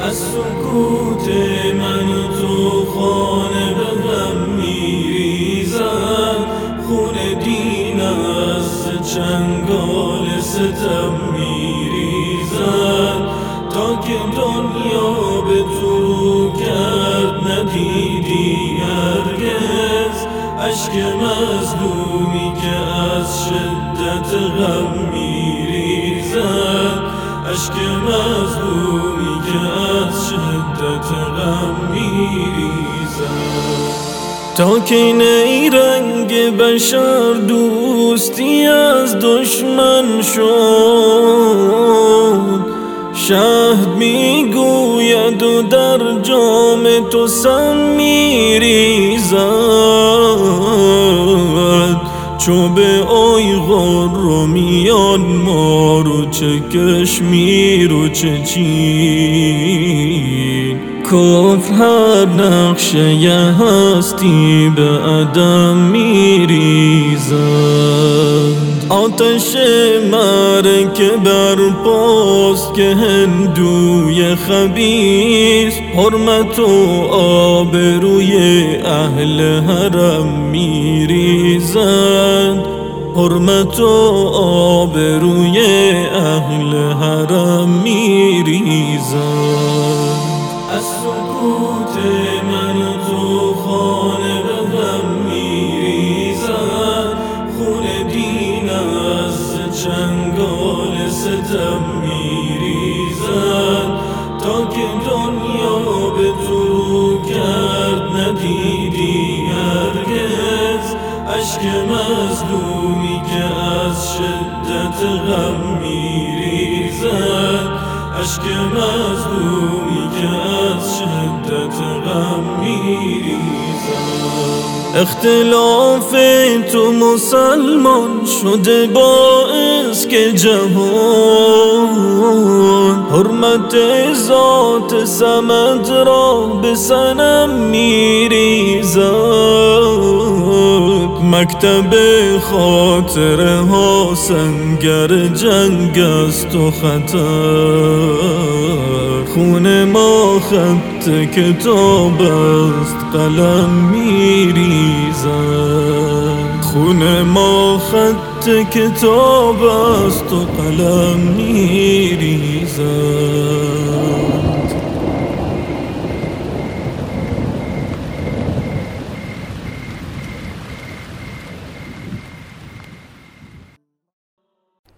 از سکوت من تو خانه به هم میریزن خون دین از چنگال ستم میریزن تا که دنیا به تو کرد ندیدی هرگز. عشق مظلومی که از شدت غم میریزد عشق مظلومی که از شدت غم میریزد. تا که ای رنگ بشر دوستی از دشمن شد. شهد می‌گوید و در جام تو سم میریزد. چو به آیغان رو میان ما رو چه کشمیر و چه چین؟ کفر هر نقشه هستی به عدم میریزد آتش که بر پاست که هندوی خبیست حرمت و آبروی اهل حرم میریزند. حرمت و آبروی اهل حرم میریزند از سکوت من تو خانه به هم خون دین از چنگال ستم میریزند تا که دنیا به تو کرد ندیدی هرگز. مظلومی که از شدت غم میریزد. عشق مظلومی که از شدت غم میریزد. اختلاف تو مسلمان شده باعث که جهان حرمت ذات سمد را به سنم میریزد. مکتب خاطره ها سنگر جنگ است و خطر. خون ما خط کتاب است قلم میریزد. خون ما خط کتاب است و قلم میریزد.